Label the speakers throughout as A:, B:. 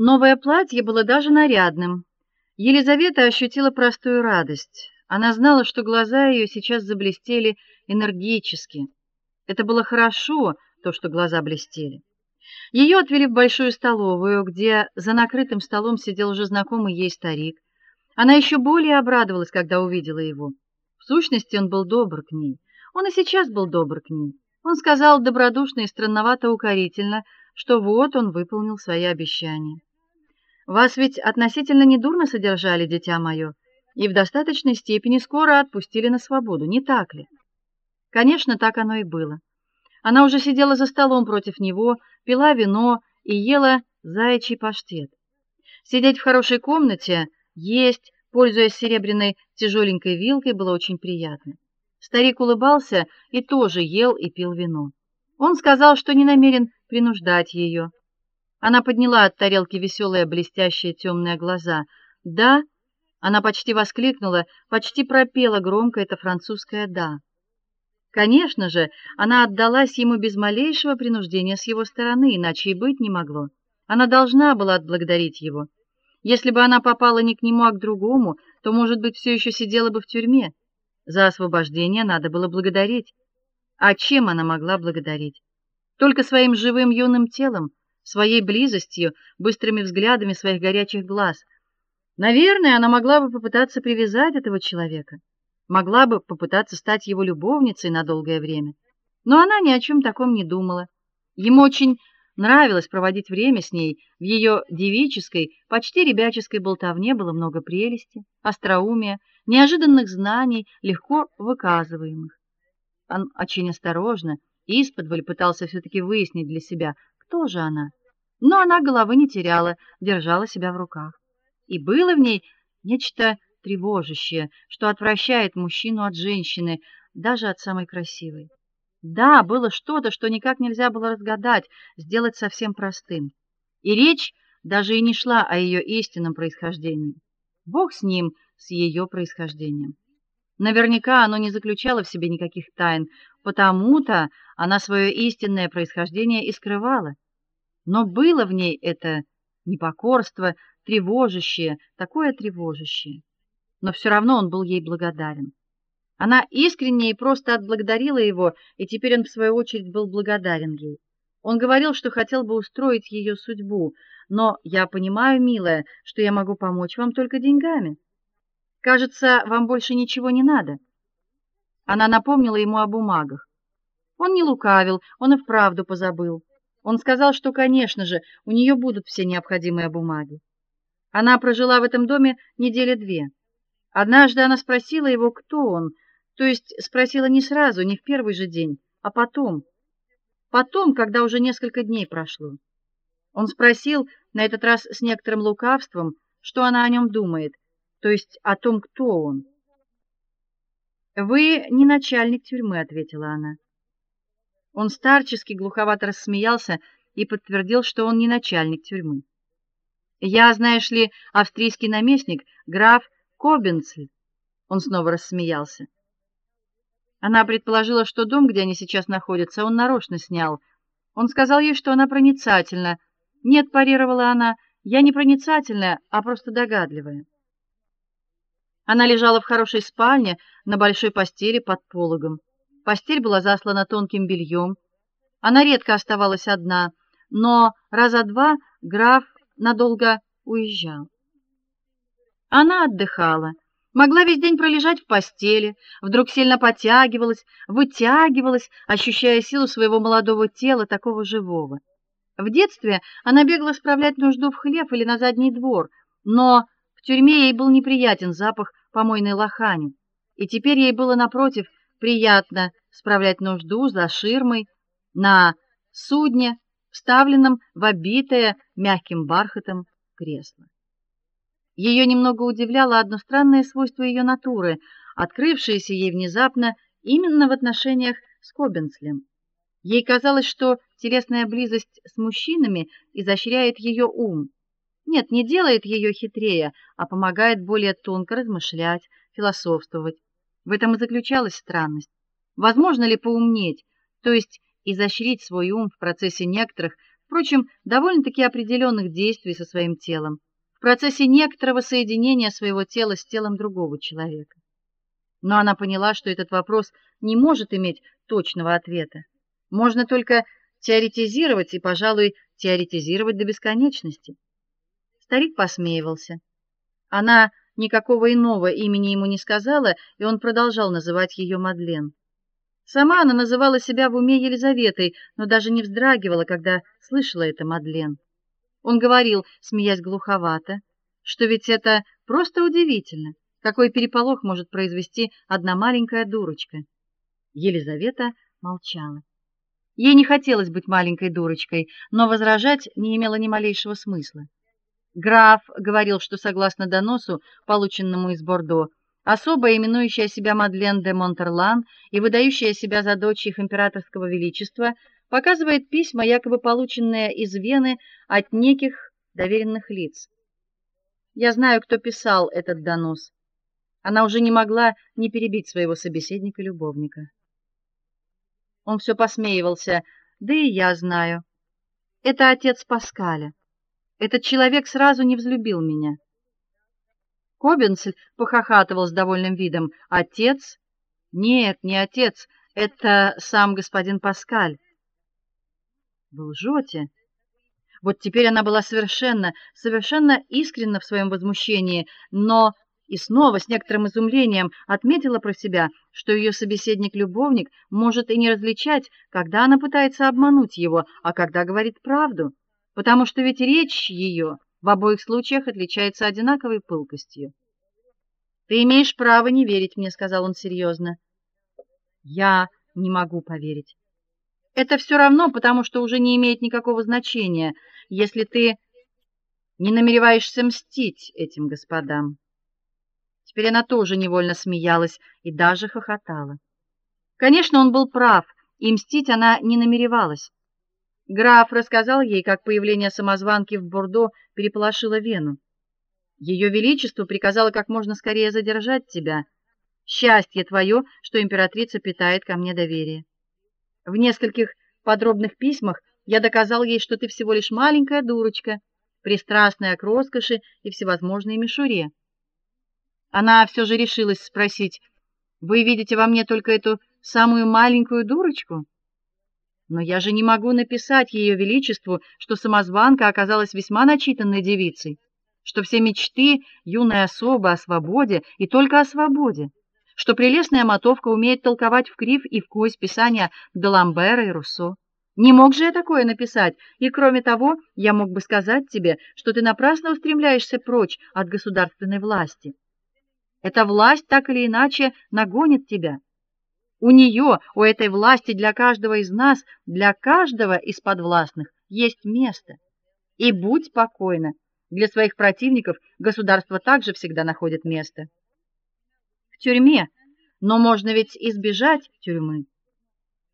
A: Новое платье было даже нарядным. Елизавета ощутила простую радость. Она знала, что глаза ее сейчас заблестели энергически. Это было хорошо, то, что глаза блестели. Ее отвели в большую столовую, где за накрытым столом сидел уже знакомый ей старик. Она еще более обрадовалась, когда увидела его. В сущности, он был добр к ней. Он и сейчас был добр к ней. Он сказал добродушно и странновато укорительно, что вот он выполнил свои обещания. Вас ведь относительно недурно содержали, дитя мое, и в достаточной степени скоро отпустили на свободу, не так ли? Конечно, так оно и было. Она уже сидела за столом против него, пила вино и ела заячий паштет. Сидеть в хорошей комнате, есть, пользуясь серебряной тяжеленькой вилкой, было очень приятно. Старик улыбался и тоже ел и пил вино. Он сказал, что не намерен принуждать ее. Она подняла от тарелки веселые блестящие темные глаза. "Да?" Она почти воскликнула, почти пропела громко это французское да. Конечно же, она отдалась ему без малейшего принуждения с его стороны, иначе и быть не могло. Она должна была отблагодарить его. Если бы она попала не к нему, а к другому, то, может быть, все еще сидела бы в тюрьме. За освобождение надо было благодарить. А чем она могла благодарить? Только своим живым юным телом, своей близостью, быстрыми взглядами своих горячих глаз. Наверное, она могла бы попытаться привязать этого человека, могла бы попытаться стать его любовницей на долгое время. Но она ни о чем таком не думала. Ему очень нравилось проводить время с ней. В ее девической, почти ребяческой болтовне было много прелести, остроумия, неожиданных знаний, легко выказываемых. Он очень осторожно, исподволь пытался все таки выяснить для себя, кто же она. Но она головы не теряла, держала себя в руках. И было в ней нечто тревожащее, что отвращает мужчину от женщины, даже от самой красивой. Да, было что-то, что никак нельзя было разгадать, сделать совсем простым. И речь даже и не шла о ее истинном происхождении. Бог с ним, с ее происхождением. Наверняка оно не заключало в себе никаких тайн, потому-то она свое истинное происхождение и скрывала но было в ней это непокорство, тревожащее, такое тревожащее. Но все равно он был ей благодарен. Она искренне и просто отблагодарила его, и теперь он в свою очередь был благодарен ей. Он говорил, что хотел бы устроить ее судьбу, но я понимаю, милая, что я могу помочь вам только деньгами. Кажется, вам больше ничего не надо. Она напомнила ему о бумагах. Он не лукавил, он и вправду позабыл. Он сказал, что, конечно же, у нее будут все необходимые бумаги. Она прожила в этом доме недели две. Однажды она спросила его, кто он, то есть спросила не сразу, не в первый же день, а потом. Потом, когда уже несколько дней прошло. Он спросил, на этот раз с некоторым лукавством, что она о нем думает, то есть о том, кто он. Вы не начальник тюрьмы, ответила она. Он старчески глуховато рассмеялся и подтвердил, что он не начальник тюрьмы. Я, знаешь ли, австрийский наместник, граф Кобенцель. Он снова рассмеялся. Она предположила, что дом, где они сейчас находятся, он нарочно снял. Он сказал ей, что она проницательна. "Нет", парировала она. "Я не проницательная, а просто догадливая". Она лежала в хорошей спальне на большой постели под пологом. Постель была заслана тонким бельем. Она редко оставалась одна, но раза два граф надолго уезжал. Она отдыхала, могла весь день пролежать в постели, вдруг сильно подтягивалась, вытягивалась, ощущая силу своего молодого тела, такого живого. В детстве она бегала справлять нужду в хлев или на задний двор, но в тюрьме ей был неприятен запах помойной лохани, и теперь ей было напротив приятно справлять нужду за ширмой на судне, вставленном в обитое мягким бархатом кресло. Ее немного удивляло одно странное свойство ее натуры, открывшееся ей внезапно именно в отношениях с Кобенслем. Ей казалось, что телесная близость с мужчинами изощряет ее ум. Нет, не делает ее хитрее, а помогает более тонко размышлять, философствовать. В этом и заключалась странность. Возможно ли поумнеть, то есть изощрить свой ум в процессе некоторых впрочем, довольно-таки определенных действий со своим телом, в процессе некоторого соединения своего тела с телом другого человека. Но она поняла, что этот вопрос не может иметь точного ответа. Можно только теоретизировать и, пожалуй, теоретизировать до бесконечности. Старик посмеивался. Она никакого иного имени ему не сказала, и он продолжал называть ее Мадлен. Сама она называла себя в уме Елизаветой, но даже не вздрагивала, когда слышала это Мадлен. Он говорил, смеясь глуховато, что ведь это просто удивительно, какой переполох может произвести одна маленькая дурочка. Елизавета молчала. Ей не хотелось быть маленькой дурочкой, но возражать не имело ни малейшего смысла. Граф говорил, что согласно доносу, полученному из Бордо, особо именующая себя Мадлен де Монтерлан и выдающая себя за дочь их императорского величества, показывает письма, якобы полученные из Вены от неких доверенных лиц. Я знаю, кто писал этот донос. Она уже не могла не перебить своего собеседника-любовника. Он все посмеивался. Да и я знаю. Это отец Паскаля. Этот человек сразу не взлюбил меня. Кобенцель похохатывал с довольным видом. Отец? Нет, не отец, это сам господин Паскаль. Вы лжете. Вот теперь она была совершенно, совершенно искренна в своем возмущении, но и снова с некоторым изумлением отметила про себя, что ее собеседник-любовник может и не различать, когда она пытается обмануть его, а когда говорит правду, потому что ведь речь ее в обоих случаях отличается одинаковой пылкостью. Ты имеешь право не верить мне, сказал он серьезно. Я не могу поверить. Это все равно, потому что уже не имеет никакого значения, если ты не намереваешься мстить этим господам. Теперь она тоже невольно смеялась и даже хохотала. Конечно, он был прав, и мстить она не намеревалась. Граф рассказал ей, как появление самозванки в Бордо переполошило Вену. Ее величество приказало как можно скорее задержать тебя. Счастье твое, что императрица питает ко мне доверие. В нескольких подробных письмах я доказал ей, что ты всего лишь маленькая дурочка, пристрастная к роскоши и всевозможной мишуре. Она все же решилась спросить: "Вы видите во мне только эту самую маленькую дурочку?" Но я же не могу написать ее величеству, что самозванка оказалась весьма начитанной девицей, что все мечты юной особы о свободе и только о свободе, что прелестная мотовка умеет толковать в крив и в кость писания Даламбера и Руссо. Не мог же я такое написать, и кроме того, я мог бы сказать тебе, что ты напрасно устремляешься прочь от государственной власти. Эта власть так или иначе нагонит тебя. У нее, у этой власти для каждого из нас, для каждого из подвластных есть место. И будь спокойна, для своих противников государство также всегда находит место. В тюрьме, но можно ведь избежать тюрьмы.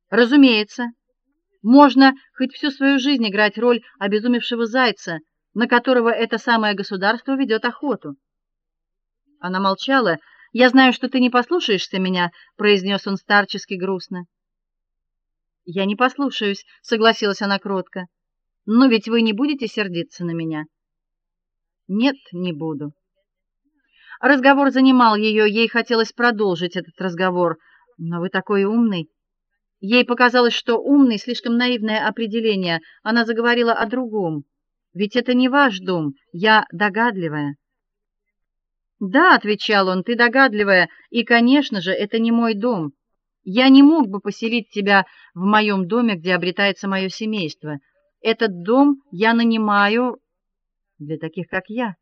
A: Разумеется, можно хоть всю свою жизнь играть роль обезумевшего зайца, на которого это самое государство ведет охоту. Она молчала, я знаю, что ты не послушаешься меня, произнес он старчески грустно. Я не послушаюсь, согласилась она кротко. Но ведь вы не будете сердиться на меня. Нет, не буду. Разговор занимал ее, ей хотелось продолжить этот разговор. Но вы такой умный. Ей показалось, что умный слишком наивное определение. Она заговорила о другом. Ведь это не ваш дом, я догадливая. "Да", отвечал он. "Ты догадливая, и, конечно же, это не мой дом. Я не мог бы поселить тебя в моем доме, где обретается мое семейство. Этот дом я нанимаю для таких, как я".